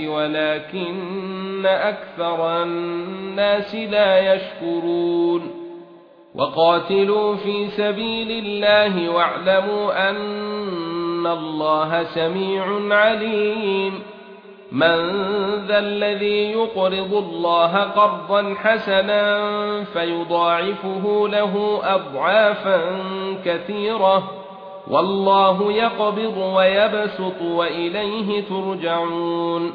ولكن أكثر الناس لا يشكرون. وقاتلوا في سبيل الله واعلموا أن الله سميع عليم. من ذا الذي يقرض الله قرضا حسنا فيضاعفه له أضعافا كثيرة. والله يقبض ويبسط وإليه ترجعون